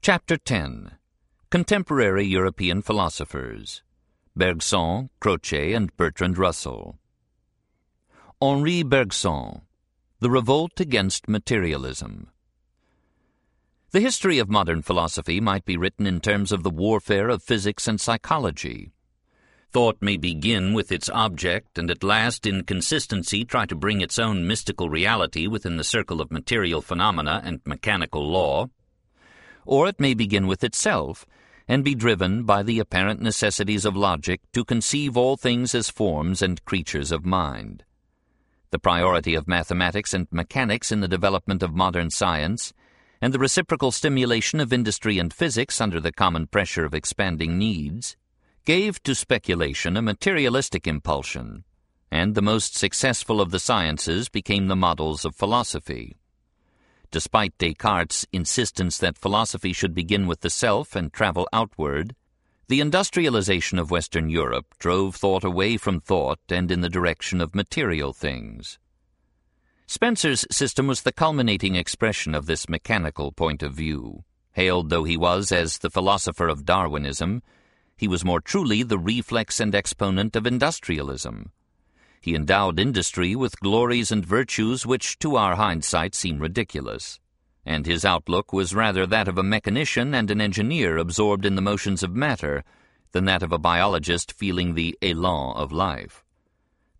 Chapter 10 Contemporary European Philosophers Bergson, Croce, and Bertrand Russell. Henri Bergson The Revolt Against Materialism. The history of modern philosophy might be written in terms of the warfare of physics and psychology. Thought may begin with its object and at last, in consistency, try to bring its own mystical reality within the circle of material phenomena and mechanical law. Or it may begin with itself and be driven by the apparent necessities of logic to conceive all things as forms and creatures of mind. The priority of mathematics and mechanics in the development of modern science, and the reciprocal stimulation of industry and physics under the common pressure of expanding needs, gave to speculation a materialistic impulsion, and the most successful of the sciences became the models of philosophy. Despite Descartes' insistence that philosophy should begin with the self and travel outward, the industrialization of Western Europe drove thought away from thought and in the direction of material things. Spencer's system was the culminating expression of this mechanical point of view. Hailed though he was as the philosopher of Darwinism, he was more truly the reflex and exponent of industrialism. He endowed industry with glories and virtues which to our hindsight seem ridiculous, and his outlook was rather that of a mechanician and an engineer absorbed in the motions of matter than that of a biologist feeling the élan of life.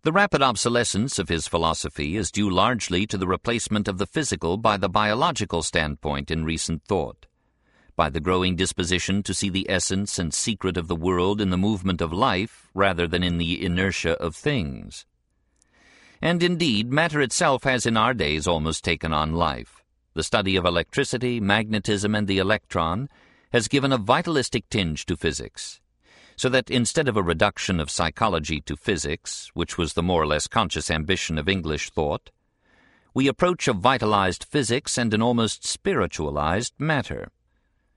The rapid obsolescence of his philosophy is due largely to the replacement of the physical by the biological standpoint in recent thought by the growing disposition to see the essence and secret of the world in the movement of life rather than in the inertia of things. And indeed, matter itself has in our days almost taken on life. The study of electricity, magnetism, and the electron has given a vitalistic tinge to physics, so that instead of a reduction of psychology to physics, which was the more or less conscious ambition of English thought, we approach a vitalized physics and an almost spiritualized matter.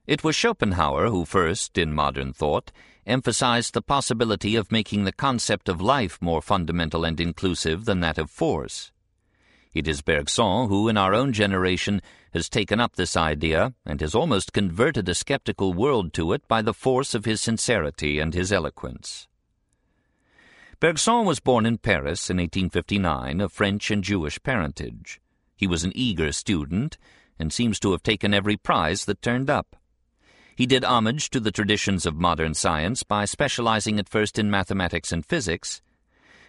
It was Schopenhauer who first, in modern thought, emphasized the possibility of making the concept of life more fundamental and inclusive than that of force. It is Bergson who, in our own generation, has taken up this idea and has almost converted a skeptical world to it by the force of his sincerity and his eloquence. Bergson was born in Paris in 1859 of French and Jewish parentage. He was an eager student and seems to have taken every prize that turned up. He did homage to the traditions of modern science by specializing at first in mathematics and physics,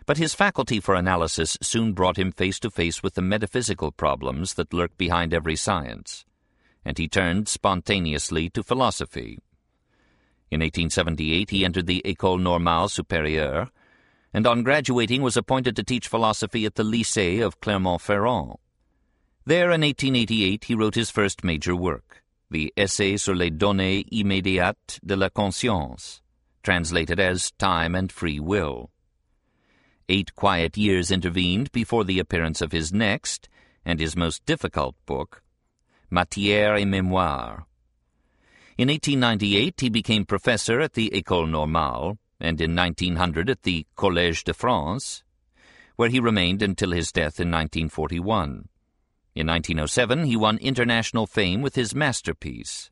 but his faculty for analysis soon brought him face to face with the metaphysical problems that lurk behind every science, and he turned spontaneously to philosophy. In 1878 he entered the École Normale Supérieure, and on graduating was appointed to teach philosophy at the Lycée of Clermont-Ferrand. There in 1888 he wrote his first major work the Essai sur les données immédiates de la conscience, translated as Time and Free Will. Eight quiet years intervened before the appearance of his next, and his most difficult book, Matière et Mémoire. In 1898 he became professor at the École Normale, and in 1900 at the Collège de France, where he remained until his death in 1941. In 1907, he won international fame with his masterpiece,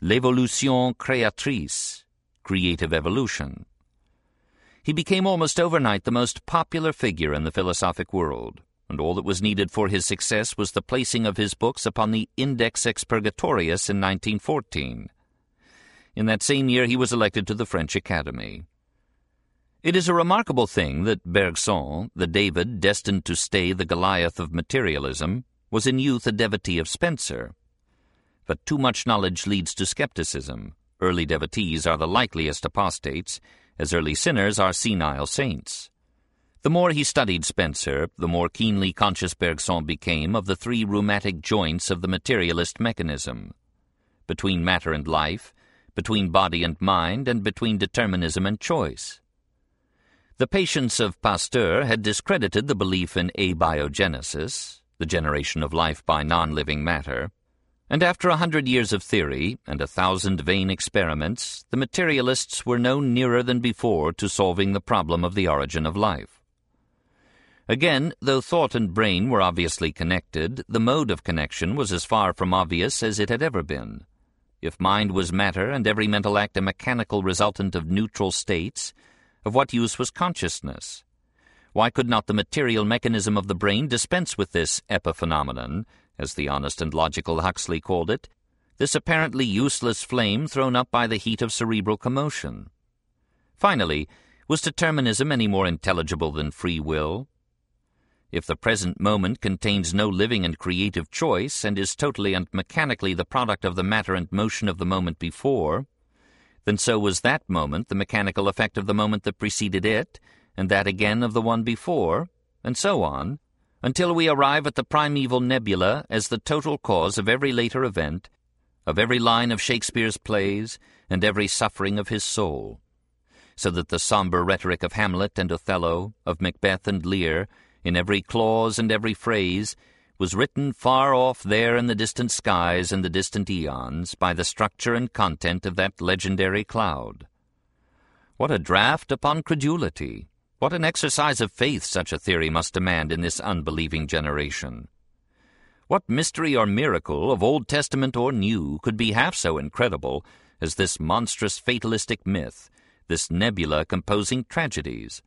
L'évolution créatrice, Creative Evolution. He became almost overnight the most popular figure in the philosophic world, and all that was needed for his success was the placing of his books upon the Index Expurgatorius in 1914. In that same year he was elected to the French Academy. It is a remarkable thing that Bergson, the David destined to stay the Goliath of materialism, was in youth a devotee of Spencer. But too much knowledge leads to skepticism. Early devotees are the likeliest apostates, as early sinners are senile saints. The more he studied Spencer, the more keenly conscious Bergson became of the three rheumatic joints of the materialist mechanism. Between matter and life, between body and mind, and between determinism and choice. The patience of Pasteur had discredited the belief in abiogenesis, the generation of life by non-living matter, and after a hundred years of theory and a thousand vain experiments, the materialists were no nearer than before to solving the problem of the origin of life. Again, though thought and brain were obviously connected, the mode of connection was as far from obvious as it had ever been. if mind was matter and every mental act a mechanical resultant of neutral states, of what use was consciousness? Why could not the material mechanism of the brain dispense with this epiphenomenon, as the honest and logical Huxley called it, this apparently useless flame thrown up by the heat of cerebral commotion? Finally, was determinism any more intelligible than free will? If the present moment contains no living and creative choice and is totally and mechanically the product of the matter and motion of the moment before, then so was that moment the mechanical effect of the moment that preceded it, and that again of the one before, and so on, until we arrive at the primeval nebula as the total cause of every later event, of every line of Shakespeare's plays, and every suffering of his soul. So that the somber rhetoric of Hamlet and Othello, of Macbeth and Lear, in every clause and every phrase, was written far off there in the distant skies and the distant eons by the structure and content of that legendary cloud. What a draft upon credulity! What an exercise of faith such a theory must demand in this unbelieving generation! What mystery or miracle of Old Testament or New could be half so incredible as this monstrous fatalistic myth, this nebula composing tragedies?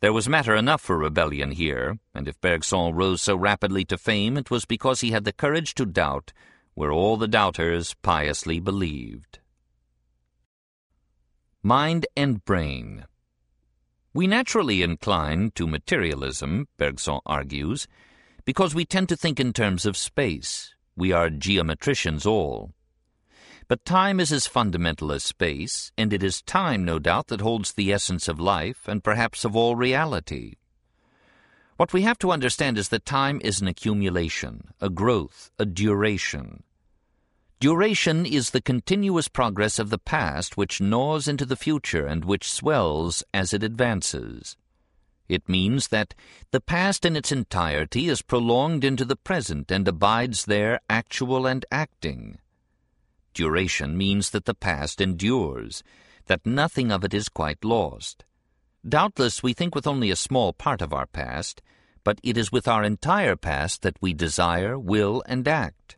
There was matter enough for rebellion here, and if Bergson rose so rapidly to fame, it was because he had the courage to doubt where all the doubters piously believed. Mind and Brain We naturally incline to materialism, Bergson argues, because we tend to think in terms of space. We are geometricians all. But time is as fundamental as space, and it is time, no doubt, that holds the essence of life and perhaps of all reality. What we have to understand is that time is an accumulation, a growth, a duration. Duration is the continuous progress of the past which gnaws into the future and which swells as it advances. It means that the past in its entirety is prolonged into the present and abides there actual and acting. Duration means that the past endures, that nothing of it is quite lost. Doubtless we think with only a small part of our past, but it is with our entire past that we desire, will, and act.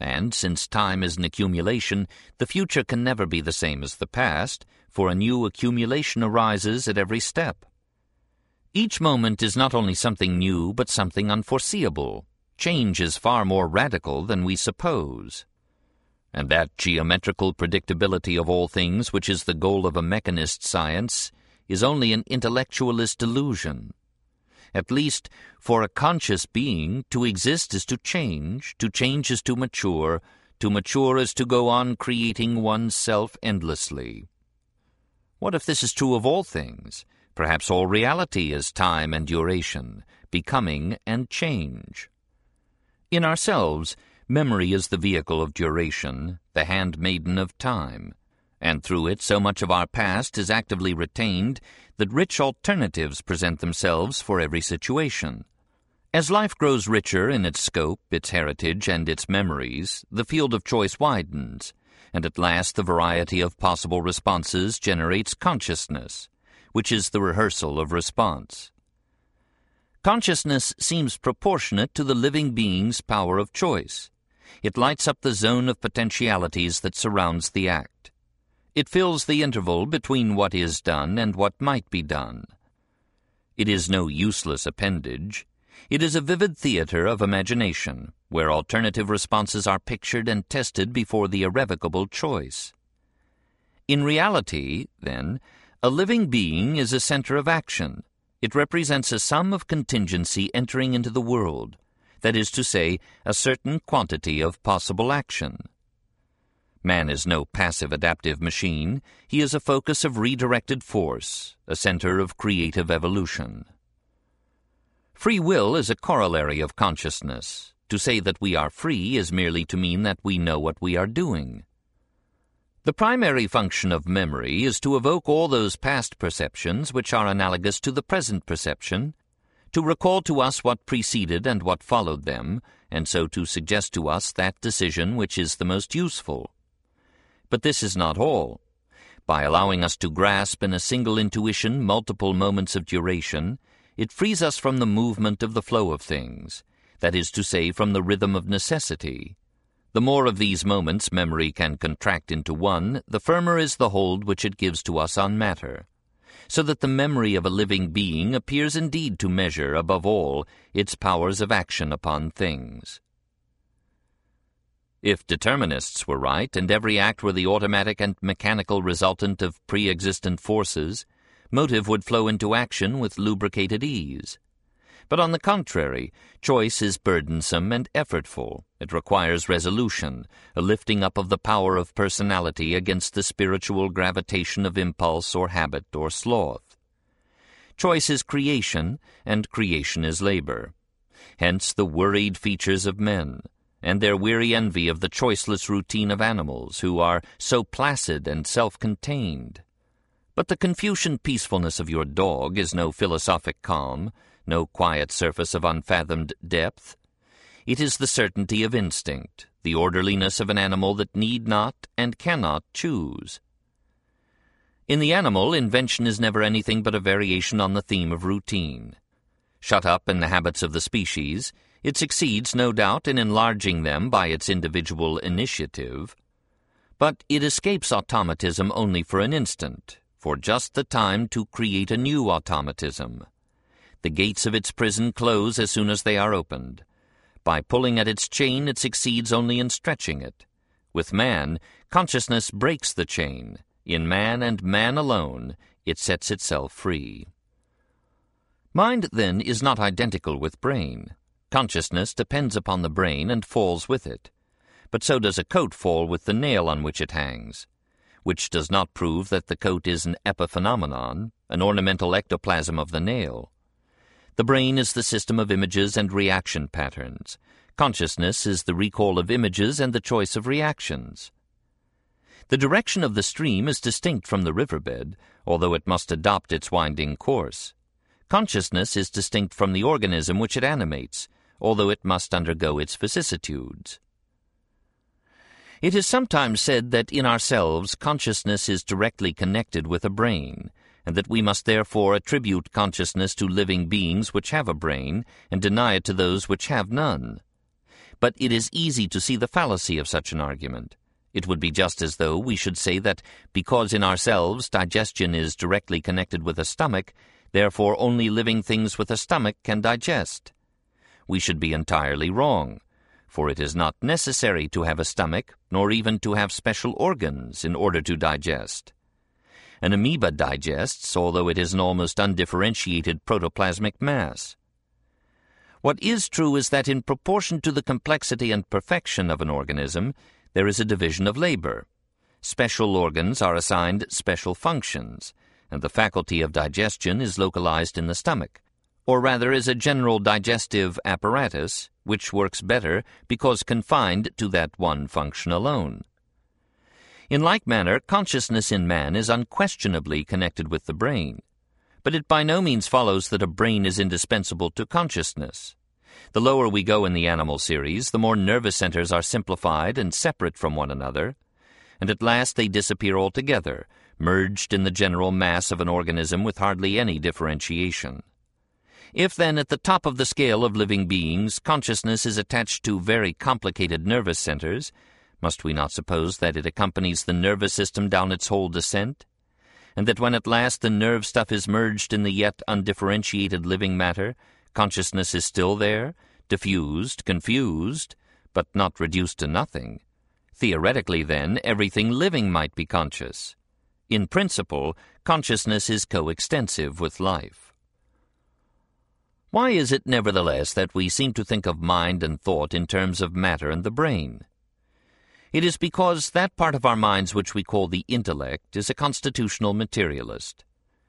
And since time is an accumulation, the future can never be the same as the past, for a new accumulation arises at every step. Each moment is not only something new, but something unforeseeable. Change is far more radical than we suppose and that geometrical predictability of all things which is the goal of a mechanist science is only an intellectualist delusion. At least, for a conscious being, to exist is to change, to change is to mature, to mature is to go on creating oneself endlessly. What if this is true of all things? Perhaps all reality is time and duration, becoming and change. In ourselves, Memory is the vehicle of duration, the handmaiden of time, and through it so much of our past is actively retained that rich alternatives present themselves for every situation. As life grows richer in its scope, its heritage, and its memories, the field of choice widens, and at last the variety of possible responses generates consciousness, which is the rehearsal of response. Consciousness seems proportionate to the living being's power of choice, it lights up the zone of potentialities that surrounds the act. It fills the interval between what is done and what might be done. It is no useless appendage. It is a vivid theater of imagination, where alternative responses are pictured and tested before the irrevocable choice. In reality, then, a living being is a center of action. It represents a sum of contingency entering into the world, that is to say, a certain quantity of possible action. Man is no passive adaptive machine. He is a focus of redirected force, a center of creative evolution. Free will is a corollary of consciousness. To say that we are free is merely to mean that we know what we are doing. The primary function of memory is to evoke all those past perceptions which are analogous to the present perception to recall to us what preceded and what followed them, and so to suggest to us that decision which is the most useful. But this is not all. By allowing us to grasp in a single intuition multiple moments of duration, it frees us from the movement of the flow of things, that is to say, from the rhythm of necessity. The more of these moments memory can contract into one, the firmer is the hold which it gives to us on matter, so that the memory of a living being appears indeed to measure, above all, its powers of action upon things. If determinists were right, and every act were the automatic and mechanical resultant of pre-existent forces, motive would flow into action with lubricated ease. But on the contrary, choice is burdensome and effortful. It requires resolution, a lifting up of the power of personality against the spiritual gravitation of impulse or habit or sloth. Choice is creation, and creation is labor. Hence the worried features of men, and their weary envy of the choiceless routine of animals who are so placid and self-contained. But the Confucian peacefulness of your dog is no philosophic calm, no quiet surface of unfathomed depth. It is the certainty of instinct, the orderliness of an animal that need not and cannot choose. In the animal, invention is never anything but a variation on the theme of routine. Shut up in the habits of the species, it succeeds, no doubt, in enlarging them by its individual initiative. But it escapes automatism only for an instant, for just the time to create a new automatism. The gates of its prison close as soon as they are opened. By pulling at its chain, it succeeds only in stretching it. With man, consciousness breaks the chain. In man and man alone, it sets itself free. Mind, then, is not identical with brain. Consciousness depends upon the brain and falls with it. But so does a coat fall with the nail on which it hangs, which does not prove that the coat is an epiphenomenon, an ornamental ectoplasm of the nail. The brain is the system of images and reaction patterns. Consciousness is the recall of images and the choice of reactions. The direction of the stream is distinct from the riverbed, although it must adopt its winding course. Consciousness is distinct from the organism which it animates, although it must undergo its vicissitudes. It is sometimes said that in ourselves consciousness is directly connected with a brain, and that we must therefore attribute consciousness to living beings which have a brain, and deny it to those which have none. But it is easy to see the fallacy of such an argument. It would be just as though we should say that because in ourselves digestion is directly connected with a stomach, therefore only living things with a stomach can digest. We should be entirely wrong, for it is not necessary to have a stomach, nor even to have special organs in order to digest. An amoeba digests, although it is an almost undifferentiated protoplasmic mass. What is true is that in proportion to the complexity and perfection of an organism, there is a division of labor. Special organs are assigned special functions, and the faculty of digestion is localized in the stomach, or rather is a general digestive apparatus which works better because confined to that one function alone. In like manner, consciousness in man is unquestionably connected with the brain, but it by no means follows that a brain is indispensable to consciousness. The lower we go in the animal series, the more nervous centers are simplified and separate from one another, and at last they disappear altogether, merged in the general mass of an organism with hardly any differentiation. If then at the top of the scale of living beings consciousness is attached to very complicated nervous centers, must we not suppose that it accompanies the nervous system down its whole descent? And that when at last the nerve stuff is merged in the yet undifferentiated living matter, consciousness is still there, diffused, confused, but not reduced to nothing. Theoretically, then, everything living might be conscious. In principle, consciousness is coextensive with life. Why is it, nevertheless, that we seem to think of mind and thought in terms of matter and the brain? It is because that part of our minds which we call the intellect is a constitutional materialist.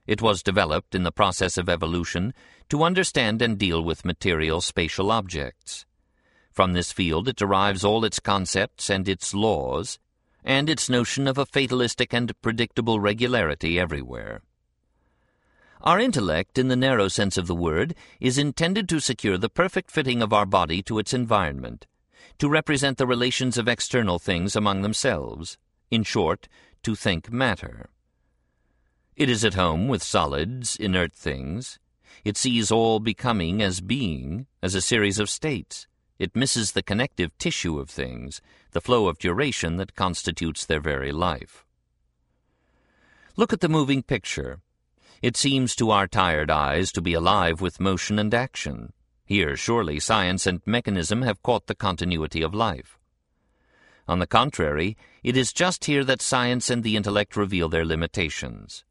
It was developed in the process of evolution to understand and deal with material spatial objects. From this field it derives all its concepts and its laws, and its notion of a fatalistic and predictable regularity everywhere. Our intellect, in the narrow sense of the word, is intended to secure the perfect fitting of our body to its environment, to represent the relations of external things among themselves, in short, to think matter. It is at home with solids, inert things. It sees all becoming as being, as a series of states. it misses the connective tissue of things, the flow of duration that constitutes their very life. Look at the moving picture. It seems to our tired eyes to be alive with motion and action. Here, surely, science and mechanism have caught the continuity of life. On the contrary, it is just here that science and the intellect reveal their limitations.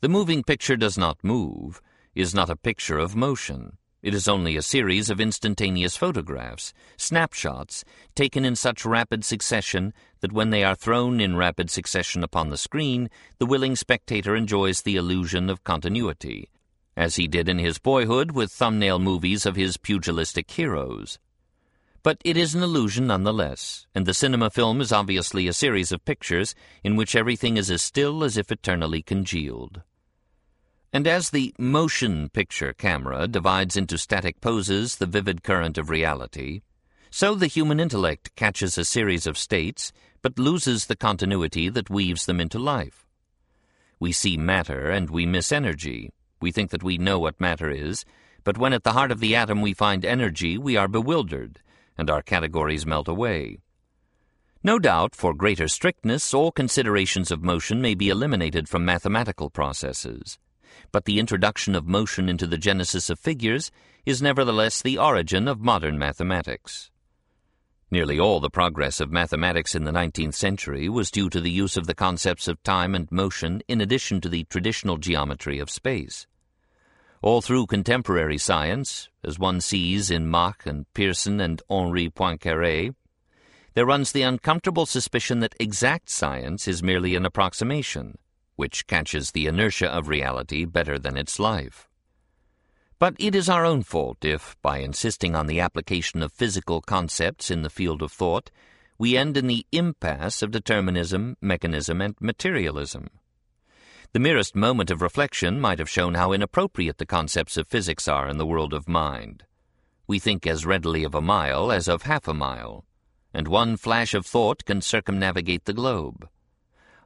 The moving picture does not move, is not a picture of motion. It is only a series of instantaneous photographs, snapshots, taken in such rapid succession that when they are thrown in rapid succession upon the screen, the willing spectator enjoys the illusion of continuity, as he did in his boyhood with thumbnail movies of his pugilistic heroes. But it is an illusion nonetheless, and the cinema film is obviously a series of pictures in which everything is as still as if eternally congealed. And as the motion picture camera divides into static poses the vivid current of reality, so the human intellect catches a series of states but loses the continuity that weaves them into life. We see matter and we miss energy. We think that we know what matter is, but when at the heart of the atom we find energy, we are bewildered, and our categories melt away. No doubt, for greater strictness, all considerations of motion may be eliminated from mathematical processes but the introduction of motion into the genesis of figures is nevertheless the origin of modern mathematics. Nearly all the progress of mathematics in the 19th century was due to the use of the concepts of time and motion in addition to the traditional geometry of space. All through contemporary science, as one sees in Mach and Pearson and Henri Poincaré, there runs the uncomfortable suspicion that exact science is merely an approximation, which catches the inertia of reality better than its life. But it is our own fault if, by insisting on the application of physical concepts in the field of thought, we end in the impasse of determinism, mechanism, and materialism. The merest moment of reflection might have shown how inappropriate the concepts of physics are in the world of mind. We think as readily of a mile as of half a mile, and one flash of thought can circumnavigate the globe.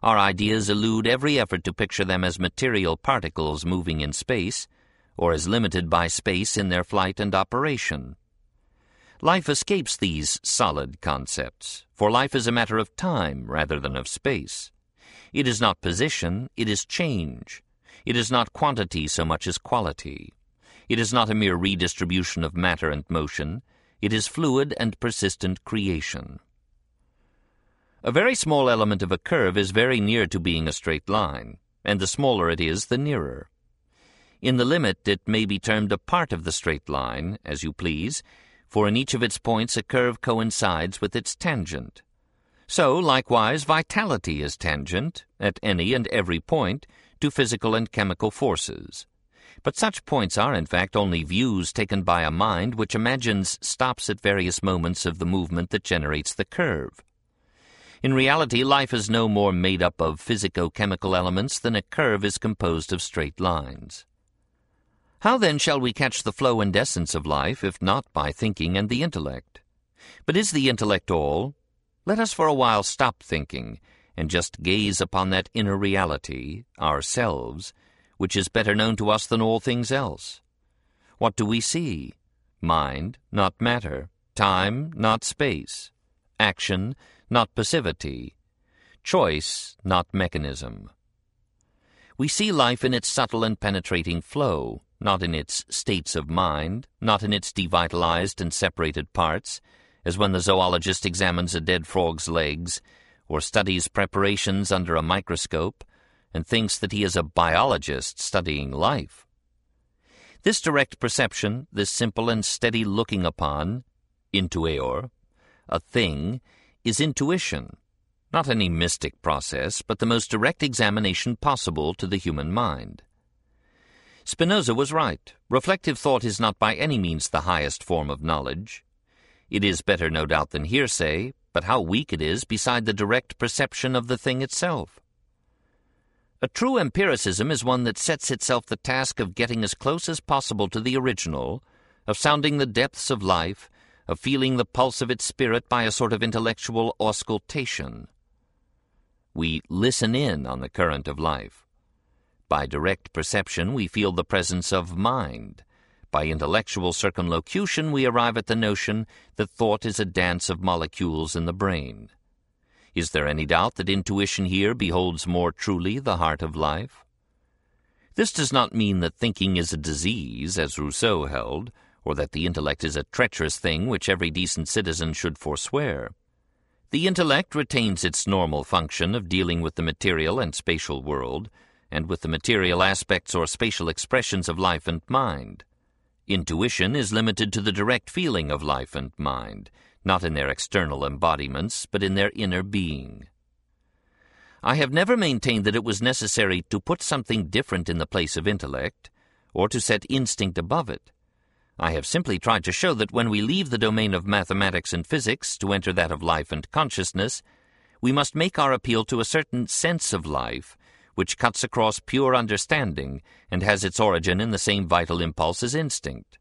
Our ideas elude every effort to picture them as material particles moving in space, or as limited by space in their flight and operation. Life escapes these solid concepts, for life is a matter of time rather than of space. It is not position, it is change. It is not quantity so much as quality. It is not a mere redistribution of matter and motion, it is fluid and persistent creation. A very small element of a curve is very near to being a straight line, and the smaller it is, the nearer. In the limit it may be termed a part of the straight line, as you please, for in each of its points a curve coincides with its tangent. So, likewise, vitality is tangent, at any and every point, to physical and chemical forces. But such points are, in fact, only views taken by a mind which imagines stops at various moments of the movement that generates the curve. In reality, life is no more made up of physico-chemical elements than a curve is composed of straight lines. How then shall we catch the flow and essence of life, if not by thinking and the intellect? But is the intellect all? Let us for a while stop thinking, and just gaze upon that inner reality, ourselves, which is better known to us than all things else. What do we see? Mind, not matter. Time, not space. Action, not passivity, choice, not mechanism. We see life in its subtle and penetrating flow, not in its states of mind, not in its devitalized and separated parts, as when the zoologist examines a dead frog's legs, or studies preparations under a microscope, and thinks that he is a biologist studying life. This direct perception, this simple and steady looking upon, intueor, a thing, is intuition, not any mystic process, but the most direct examination possible to the human mind. Spinoza was right. Reflective thought is not by any means the highest form of knowledge. It is better, no doubt, than hearsay, but how weak it is beside the direct perception of the thing itself. A true empiricism is one that sets itself the task of getting as close as possible to the original, of sounding the depths of life, of feeling the pulse of its spirit by a sort of intellectual auscultation. We listen in on the current of life. By direct perception we feel the presence of mind. By intellectual circumlocution, we arrive at the notion that thought is a dance of molecules in the brain. Is there any doubt that intuition here beholds more truly the heart of life? This does not mean that thinking is a disease, as Rousseau held, or that the intellect is a treacherous thing which every decent citizen should forswear. The intellect retains its normal function of dealing with the material and spatial world, and with the material aspects or spatial expressions of life and mind. Intuition is limited to the direct feeling of life and mind, not in their external embodiments, but in their inner being. I have never maintained that it was necessary to put something different in the place of intellect, or to set instinct above it. I have simply tried to show that when we leave the domain of mathematics and physics to enter that of life and consciousness, we must make our appeal to a certain sense of life which cuts across pure understanding and has its origin in the same vital impulse as instinct,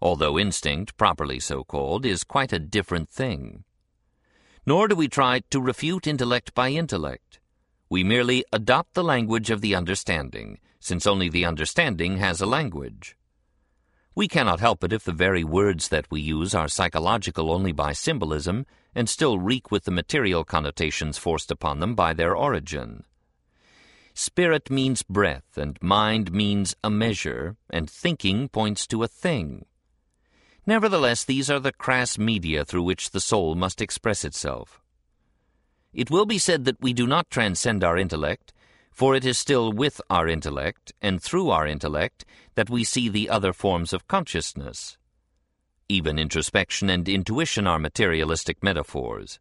although instinct, properly so called, is quite a different thing. Nor do we try to refute intellect by intellect. We merely adopt the language of the understanding, since only the understanding has a language. We cannot help it if the very words that we use are psychological only by symbolism and still reek with the material connotations forced upon them by their origin. Spirit means breath, and mind means a measure, and thinking points to a thing. Nevertheless, these are the crass media through which the soul must express itself. It will be said that we do not transcend our intellect, for it is still with our intellect, and through our intellect, that we see the other forms of consciousness. Even introspection and intuition are materialistic metaphors.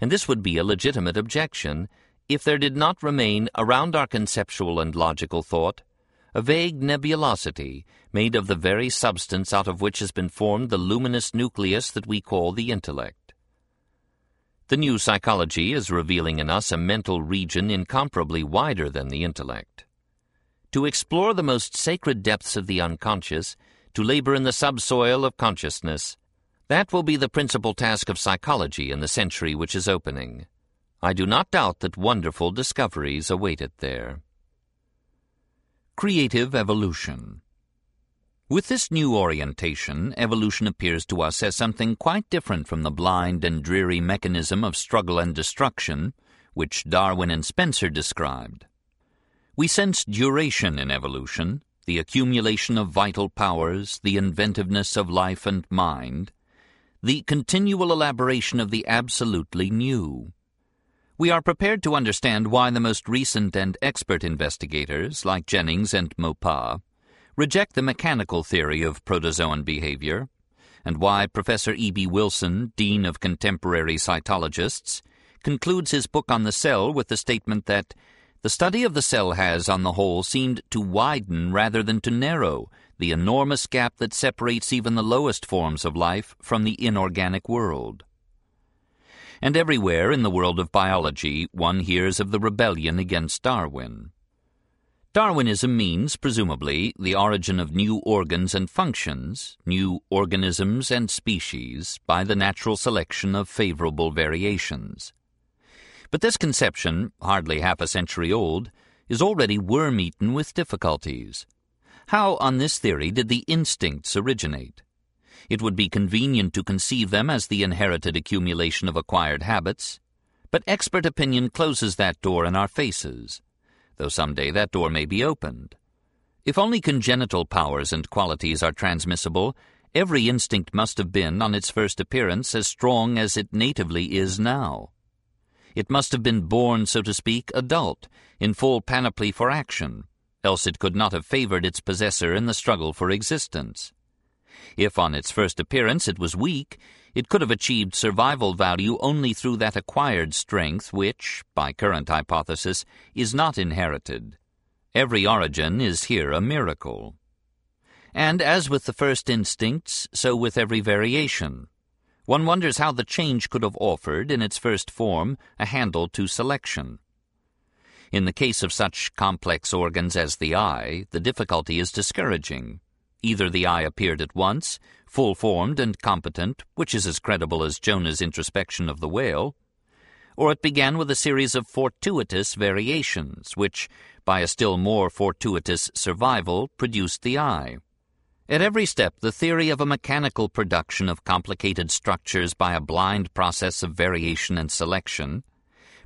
And this would be a legitimate objection if there did not remain around our conceptual and logical thought a vague nebulosity made of the very substance out of which has been formed the luminous nucleus that we call the intellect. The new psychology is revealing in us a mental region incomparably wider than the intellect. To explore the most sacred depths of the unconscious, to labor in the subsoil of consciousness, that will be the principal task of psychology in the century which is opening. I do not doubt that wonderful discoveries await it there. Creative Evolution with this new orientation, evolution appears to us as something quite different from the blind and dreary mechanism of struggle and destruction which Darwin and Spencer described. We sense duration in evolution, the accumulation of vital powers, the inventiveness of life and mind, the continual elaboration of the absolutely new. We are prepared to understand why the most recent and expert investigators, like Jennings and Maupas, reject the mechanical theory of protozoan behavior, and why Professor E.B. Wilson, Dean of Contemporary Cytologists, concludes his book on the cell with the statement that the study of the cell has, on the whole, seemed to widen rather than to narrow the enormous gap that separates even the lowest forms of life from the inorganic world. And everywhere in the world of biology one hears of the rebellion against Darwin. Darwinism means, presumably, the origin of new organs and functions, new organisms and species, by the natural selection of favorable variations. But this conception, hardly half a century old, is already worm-eaten with difficulties. How, on this theory, did the instincts originate? It would be convenient to conceive them as the inherited accumulation of acquired habits, but expert opinion closes that door in our faces though some day that door may be opened. If only congenital powers and qualities are transmissible, every instinct must have been, on its first appearance, as strong as it natively is now. It must have been born, so to speak, adult, in full panoply for action, else it could not have favored its possessor in the struggle for existence. If on its first appearance it was weak, it could have achieved survival value only through that acquired strength which, by current hypothesis, is not inherited. Every origin is here a miracle. And as with the first instincts, so with every variation. One wonders how the change could have offered, in its first form, a handle to selection. In the case of such complex organs as the eye, the difficulty is discouraging. Either the eye appeared at once, full-formed and competent, which is as credible as Jonah's introspection of the whale, or it began with a series of fortuitous variations, which, by a still more fortuitous survival, produced the eye. At every step, the theory of a mechanical production of complicated structures by a blind process of variation and selection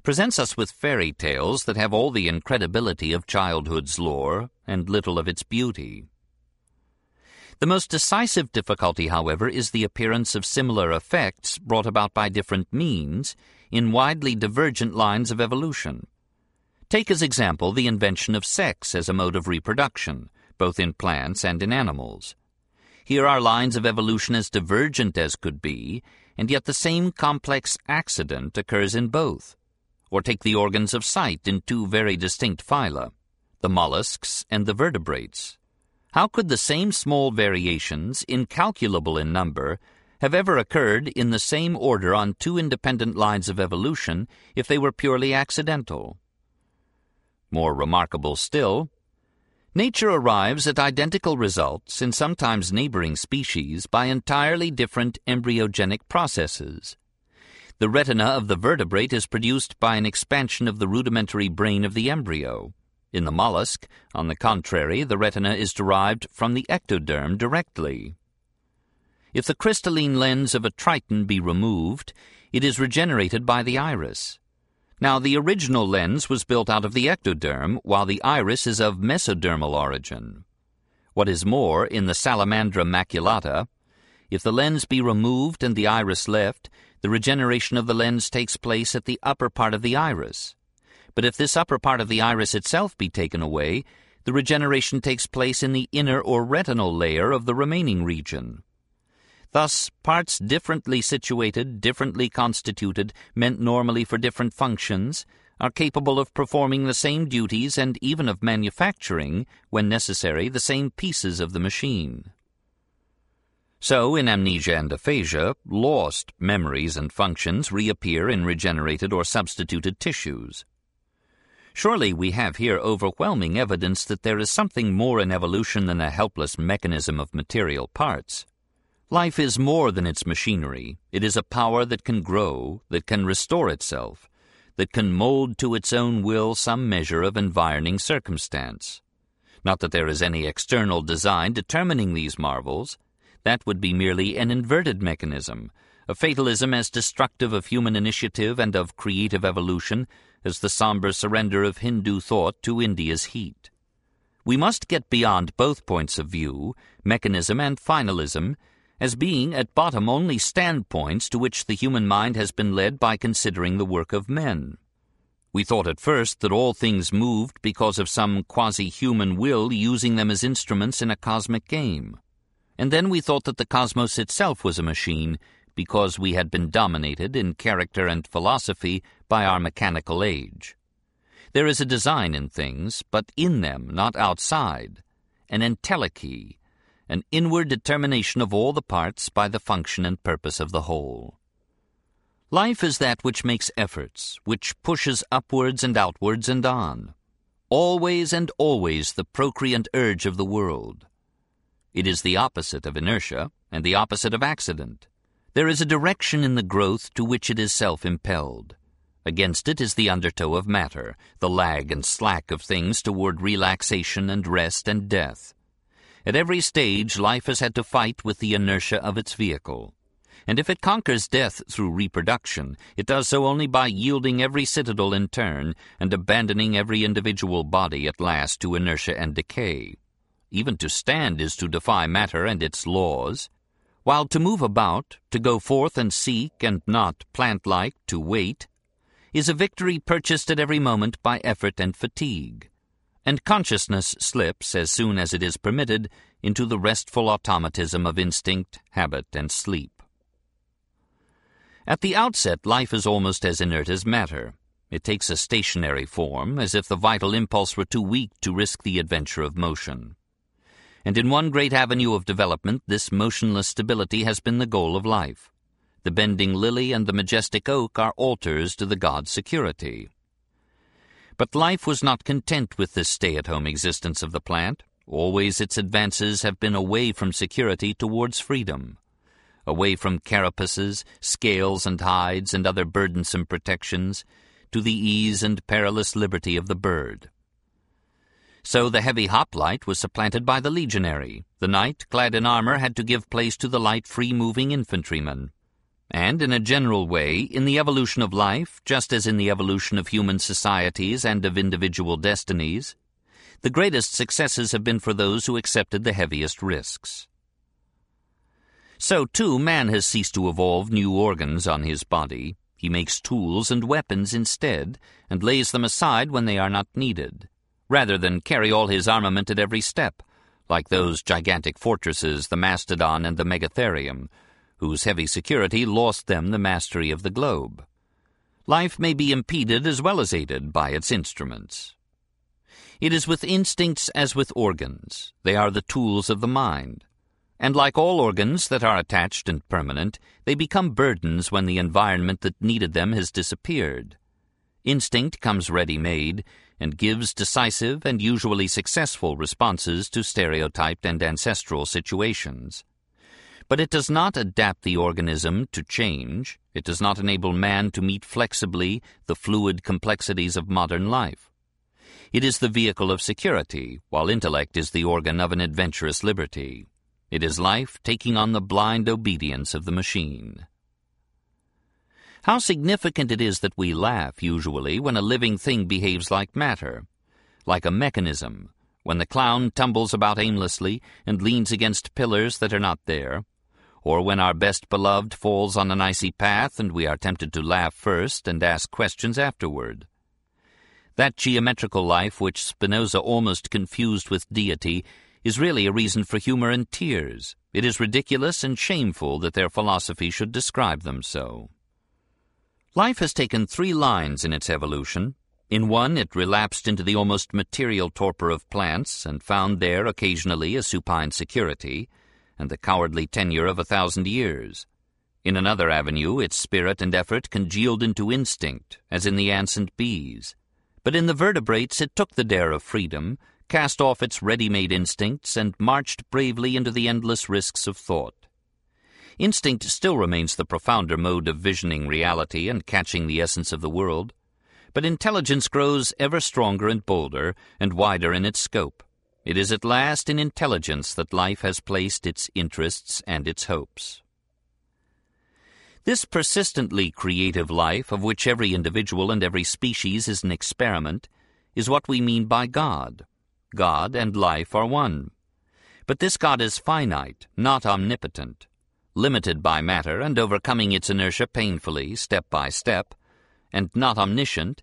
presents us with fairy tales that have all the incredibility of childhood's lore and little of its beauty. The most decisive difficulty, however, is the appearance of similar effects brought about by different means in widely divergent lines of evolution. Take as example the invention of sex as a mode of reproduction, both in plants and in animals. Here are lines of evolution as divergent as could be, and yet the same complex accident occurs in both. Or take the organs of sight in two very distinct phyla, the mollusks and the vertebrates. How could the same small variations, incalculable in number, have ever occurred in the same order on two independent lines of evolution if they were purely accidental? More remarkable still, nature arrives at identical results in sometimes neighboring species by entirely different embryogenic processes. The retina of the vertebrate is produced by an expansion of the rudimentary brain of the embryo. In the mollusk, on the contrary, the retina is derived from the ectoderm directly. If the crystalline lens of a triton be removed, it is regenerated by the iris. Now, the original lens was built out of the ectoderm, while the iris is of mesodermal origin. What is more, in the salamandra maculata, if the lens be removed and the iris left, the regeneration of the lens takes place at the upper part of the iris. But if this upper part of the iris itself be taken away, the regeneration takes place in the inner or retinal layer of the remaining region. Thus, parts differently situated, differently constituted, meant normally for different functions, are capable of performing the same duties and even of manufacturing, when necessary, the same pieces of the machine. So, in amnesia and aphasia, lost memories and functions reappear in regenerated or substituted tissues. Surely we have here overwhelming evidence that there is something more in evolution than a helpless mechanism of material parts. Life is more than its machinery. It is a power that can grow, that can restore itself, that can mold to its own will some measure of environing circumstance. Not that there is any external design determining these marvels. That would be merely an inverted mechanism, a fatalism as destructive of human initiative and of creative evolution as the somber surrender of Hindu thought to India's heat. We must get beyond both points of view, mechanism and finalism, as being at bottom only standpoints to which the human mind has been led by considering the work of men. We thought at first that all things moved because of some quasi-human will using them as instruments in a cosmic game. And then we thought that the cosmos itself was a machine because we had been dominated in character and philosophy by our mechanical age. There is a design in things, but in them, not outside, an entelechy, an inward determination of all the parts by the function and purpose of the whole. Life is that which makes efforts, which pushes upwards and outwards and on. Always and always the procreant urge of the world. It is the opposite of inertia and the opposite of accident. There is a direction in the growth to which it is self-impelled. Against it is the undertow of matter, the lag and slack of things toward relaxation and rest and death. At every stage, life has had to fight with the inertia of its vehicle. And if it conquers death through reproduction, it does so only by yielding every citadel in turn and abandoning every individual body at last to inertia and decay. Even to stand is to defy matter and its laws, while to move about, to go forth and seek, and not, plant-like, to wait, is a victory purchased at every moment by effort and fatigue. And consciousness slips, as soon as it is permitted, into the restful automatism of instinct, habit, and sleep. At the outset, life is almost as inert as matter. It takes a stationary form, as if the vital impulse were too weak to risk the adventure of motion and in one great avenue of development this motionless stability has been the goal of life. The bending lily and the majestic oak are altars to the god's security. But life was not content with this stay-at-home existence of the plant. Always its advances have been away from security towards freedom, away from carapaces, scales and hides and other burdensome protections, to the ease and perilous liberty of the bird. So the heavy hoplite was supplanted by the legionary. The knight, clad in armor, had to give place to the light, free-moving infantryman. And in a general way, in the evolution of life, just as in the evolution of human societies and of individual destinies, the greatest successes have been for those who accepted the heaviest risks. So, too, man has ceased to evolve new organs on his body. He makes tools and weapons instead, and lays them aside when they are not needed rather than carry all his armament at every step, like those gigantic fortresses, the Mastodon and the Megatherium, whose heavy security lost them the mastery of the globe. Life may be impeded as well as aided by its instruments. It is with instincts as with organs. They are the tools of the mind. And like all organs that are attached and permanent, they become burdens when the environment that needed them has disappeared. Instinct comes ready-made, and gives decisive and usually successful responses to stereotyped and ancestral situations. But it does not adapt the organism to change. It does not enable man to meet flexibly the fluid complexities of modern life. It is the vehicle of security, while intellect is the organ of an adventurous liberty. It is life taking on the blind obedience of the machine. How significant it is that we laugh, usually, when a living thing behaves like matter, like a mechanism, when the clown tumbles about aimlessly and leans against pillars that are not there, or when our best beloved falls on an icy path and we are tempted to laugh first and ask questions afterward. That geometrical life which Spinoza almost confused with deity is really a reason for humor and tears. It is ridiculous and shameful that their philosophy should describe them so. Life has taken three lines in its evolution. In one, it relapsed into the almost material torpor of plants and found there occasionally a supine security and the cowardly tenure of a thousand years. In another avenue, its spirit and effort congealed into instinct, as in the ants and bees. But in the vertebrates, it took the dare of freedom, cast off its ready-made instincts, and marched bravely into the endless risks of thought. Instinct still remains the profounder mode of visioning reality and catching the essence of the world, but intelligence grows ever stronger and bolder and wider in its scope. It is at last in intelligence that life has placed its interests and its hopes. This persistently creative life, of which every individual and every species is an experiment, is what we mean by God. God and life are one. But this God is finite, not omnipotent limited by matter and overcoming its inertia painfully, step by step, and not omniscient,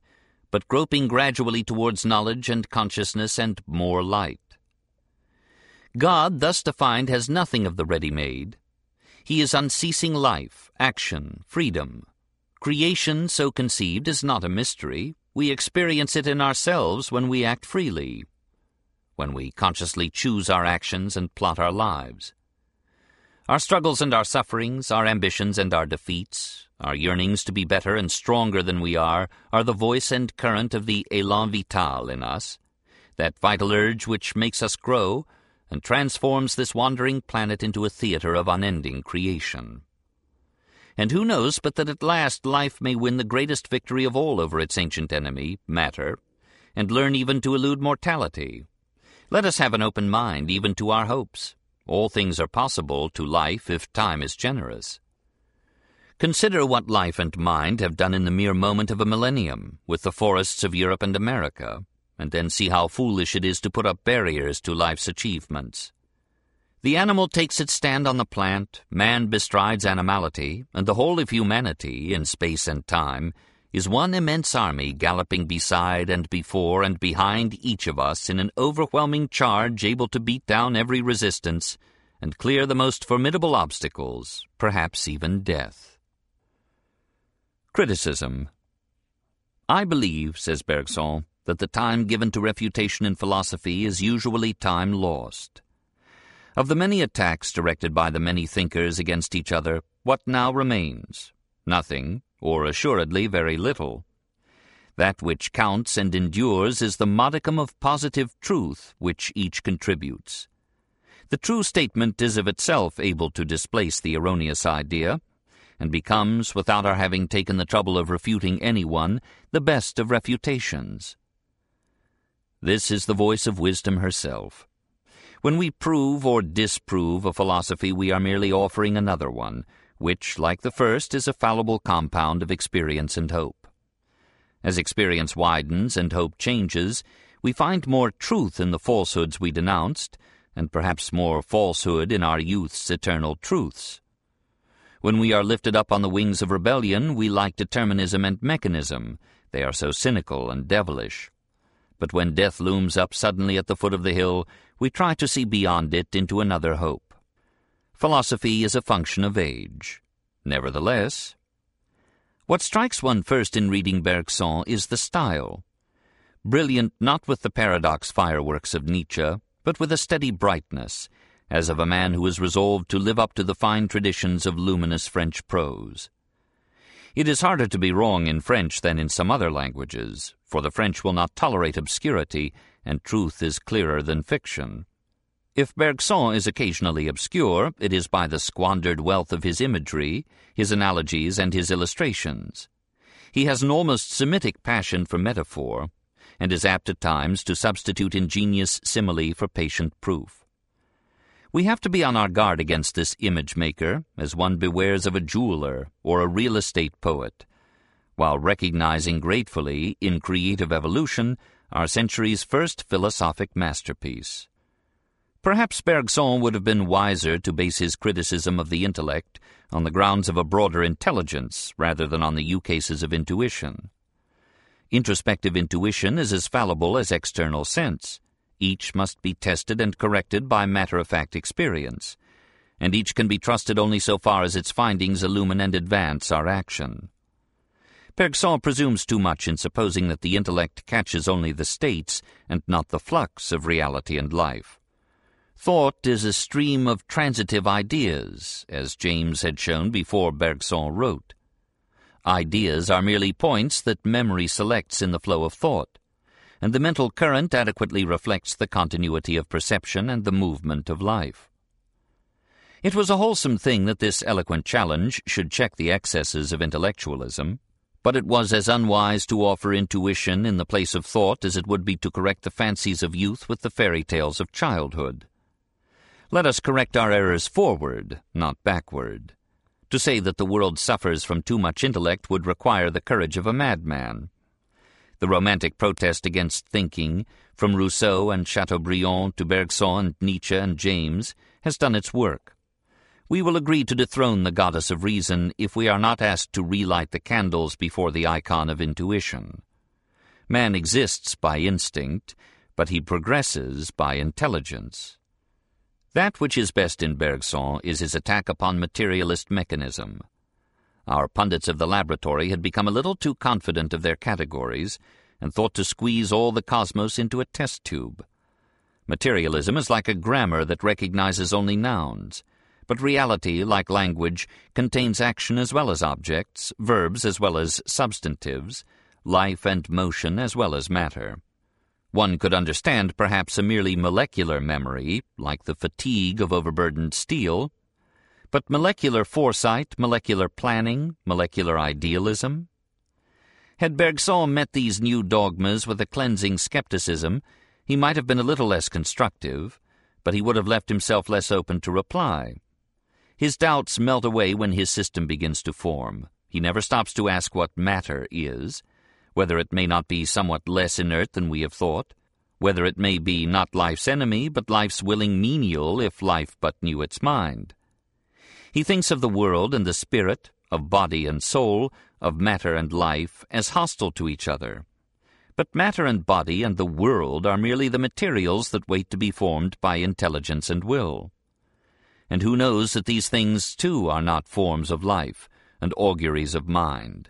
but groping gradually towards knowledge and consciousness and more light. God, thus defined, has nothing of the ready-made. He is unceasing life, action, freedom. Creation, so conceived, is not a mystery. We experience it in ourselves when we act freely, when we consciously choose our actions and plot our lives. Our struggles and our sufferings, our ambitions and our defeats, our yearnings to be better and stronger than we are, are the voice and current of the élan vital in us, that vital urge which makes us grow and transforms this wandering planet into a theater of unending creation. And who knows but that at last life may win the greatest victory of all over its ancient enemy, matter, and learn even to elude mortality. Let us have an open mind even to our hopes. All things are possible to life if time is generous. Consider what life and mind have done in the mere moment of a millennium with the forests of Europe and America, and then see how foolish it is to put up barriers to life's achievements. The animal takes its stand on the plant, man bestrides animality, and the whole of humanity, in space and time, is one immense army galloping beside and before and behind each of us in an overwhelming charge able to beat down every resistance and clear the most formidable obstacles, perhaps even death. Criticism I believe, says Bergson, that the time given to refutation in philosophy is usually time lost. Of the many attacks directed by the many thinkers against each other, what now remains? Nothing, or assuredly very little. That which counts and endures is the modicum of positive truth which each contributes. The true statement is of itself able to displace the erroneous idea, and becomes, without our having taken the trouble of refuting anyone, the best of refutations. This is the voice of wisdom herself. When we prove or disprove a philosophy, we are merely offering another one, which, like the first, is a fallible compound of experience and hope. As experience widens and hope changes, we find more truth in the falsehoods we denounced, and perhaps more falsehood in our youth's eternal truths. When we are lifted up on the wings of rebellion, we like determinism and mechanism. They are so cynical and devilish. But when death looms up suddenly at the foot of the hill, we try to see beyond it into another hope. Philosophy is a function of age. Nevertheless, what strikes one first in reading Bergson is the style. Brilliant not with the paradox fireworks of Nietzsche, but with a steady brightness, as of a man who is resolved to live up to the fine traditions of luminous French prose. It is harder to be wrong in French than in some other languages, for the French will not tolerate obscurity, and truth is clearer than fiction. If Bergson is occasionally obscure, it is by the squandered wealth of his imagery, his analogies, and his illustrations. He has an almost Semitic passion for metaphor, and is apt at times to substitute ingenious simile for patient proof. We have to be on our guard against this image maker, as one bewares of a jeweler or a real estate poet, while recognizing gratefully, in creative evolution, our century's first philosophic masterpiece. Perhaps Bergson would have been wiser to base his criticism of the intellect on the grounds of a broader intelligence rather than on the ukases of intuition. Introspective intuition is as fallible as external sense, each must be tested and corrected by matter-of-fact experience, and each can be trusted only so far as its findings illumine and advance our action. Bergson presumes too much in supposing that the intellect catches only the states and not the flux of reality and life. Thought is a stream of transitive ideas, as James had shown before Bergson wrote. Ideas are merely points that memory selects in the flow of thought and the mental current adequately reflects the continuity of perception and the movement of life. It was a wholesome thing that this eloquent challenge should check the excesses of intellectualism, but it was as unwise to offer intuition in the place of thought as it would be to correct the fancies of youth with the fairy tales of childhood. Let us correct our errors forward, not backward. To say that the world suffers from too much intellect would require the courage of a madman. The romantic protest against thinking, from Rousseau and Chateaubriand to Bergson and Nietzsche and James, has done its work. We will agree to dethrone the goddess of reason if we are not asked to relight the candles before the icon of intuition. Man exists by instinct, but he progresses by intelligence. That which is best in Bergson is his attack upon materialist mechanism. Our pundits of the laboratory had become a little too confident of their categories and thought to squeeze all the cosmos into a test tube. Materialism is like a grammar that recognizes only nouns, but reality, like language, contains action as well as objects, verbs as well as substantives, life and motion as well as matter. One could understand perhaps a merely molecular memory, like the fatigue of overburdened steel, but molecular foresight, molecular planning, molecular idealism? Had Bergson met these new dogmas with a cleansing skepticism, he might have been a little less constructive, but he would have left himself less open to reply. His doubts melt away when his system begins to form. He never stops to ask what matter is, whether it may not be somewhat less inert than we have thought, whether it may be not life's enemy, but life's willing menial if life but knew its mind. He thinks of the world and the spirit, of body and soul, of matter and life, as hostile to each other. But matter and body and the world are merely the materials that wait to be formed by intelligence and will. And who knows that these things, too, are not forms of life and auguries of mind?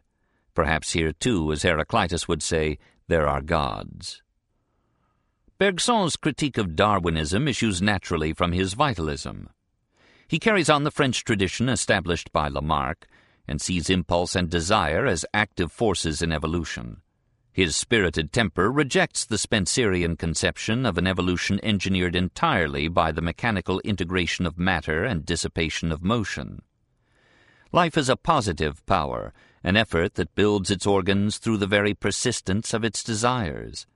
Perhaps here, too, as Heraclitus would say, there are gods. Bergson's critique of Darwinism issues naturally from his vitalism. He carries on the French tradition established by Lamarck and sees impulse and desire as active forces in evolution. His spirited temper rejects the Spencerian conception of an evolution engineered entirely by the mechanical integration of matter and dissipation of motion. Life is a positive power, an effort that builds its organs through the very persistence of its desires.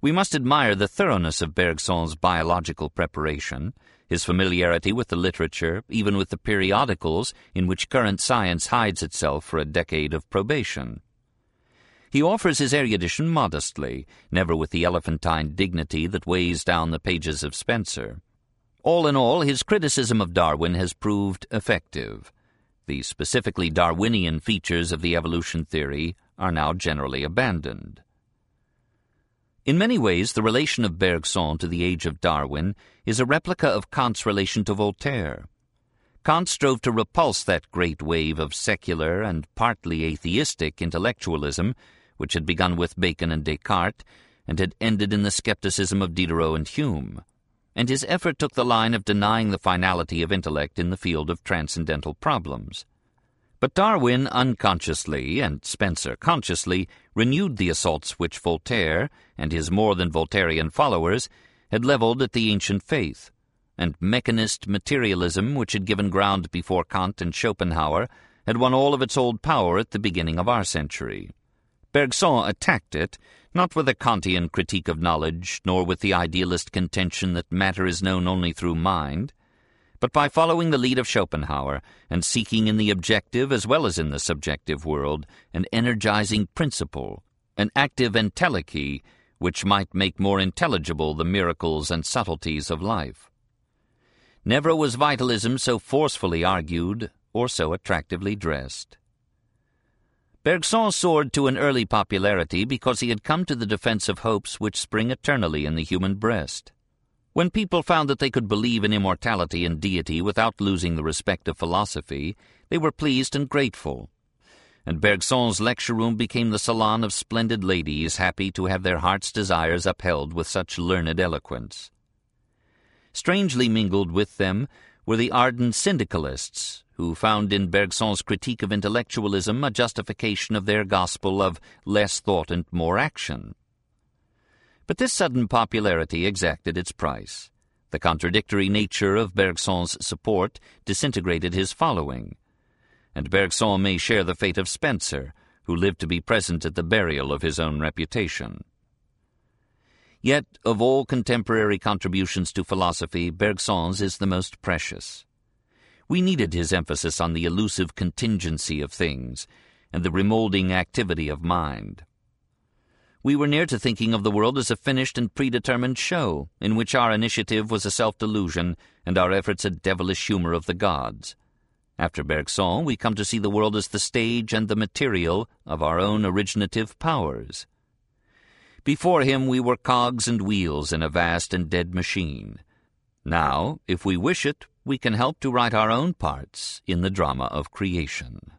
We must admire the thoroughness of Bergson's biological preparation, his familiarity with the literature, even with the periodicals in which current science hides itself for a decade of probation. He offers his erudition modestly, never with the elephantine dignity that weighs down the pages of Spencer. All in all, his criticism of Darwin has proved effective. The specifically Darwinian features of the evolution theory are now generally abandoned. In many ways, the relation of Bergson to the age of Darwin is a replica of Kant's relation to Voltaire. Kant strove to repulse that great wave of secular and partly atheistic intellectualism which had begun with Bacon and Descartes and had ended in the skepticism of Diderot and Hume, and his effort took the line of denying the finality of intellect in the field of transcendental problems. But Darwin unconsciously, and Spencer consciously, renewed the assaults which Voltaire and his more than Voltairean followers had leveled at the ancient faith, and mechanist materialism, which had given ground before Kant and Schopenhauer, had won all of its old power at the beginning of our century. Bergson attacked it, not with a Kantian critique of knowledge, nor with the idealist contention that matter is known only through mind, but by following the lead of Schopenhauer and seeking in the objective as well as in the subjective world an energizing principle, an active entelechy which might make more intelligible the miracles and subtleties of life. Never was vitalism so forcefully argued or so attractively dressed. Bergson soared to an early popularity because he had come to the defense of hopes which spring eternally in the human breast. When people found that they could believe in immortality and deity without losing the respect of philosophy, they were pleased and grateful. And Bergson's lecture room became the salon of splendid ladies happy to have their heart's desires upheld with such learned eloquence. Strangely mingled with them were the ardent syndicalists, who found in Bergson's critique of intellectualism a justification of their gospel of less thought and more action. But this sudden popularity exacted its price. The contradictory nature of Bergson's support disintegrated his following. And Bergson may share the fate of Spencer, who lived to be present at the burial of his own reputation. Yet, of all contemporary contributions to philosophy, Bergson's is the most precious. We needed his emphasis on the elusive contingency of things and the remolding activity of mind. We were near to thinking of the world as a finished and predetermined show, in which our initiative was a self-delusion and our efforts a devilish humor of the gods. After Bergson, we come to see the world as the stage and the material of our own originative powers. Before him we were cogs and wheels in a vast and dead machine. Now, if we wish it, we can help to write our own parts in the drama of creation.